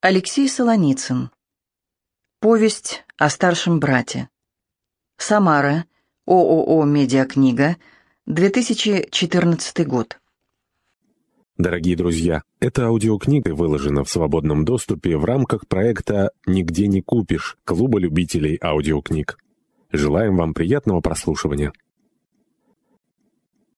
Алексей Солоницын. Повесть о старшем брате. Самара. ООО «Медиакнига». 2014 год. Дорогие друзья, эта аудиокнига выложена в свободном доступе в рамках проекта «Нигде не купишь» Клуба любителей аудиокниг. Желаем вам приятного прослушивания.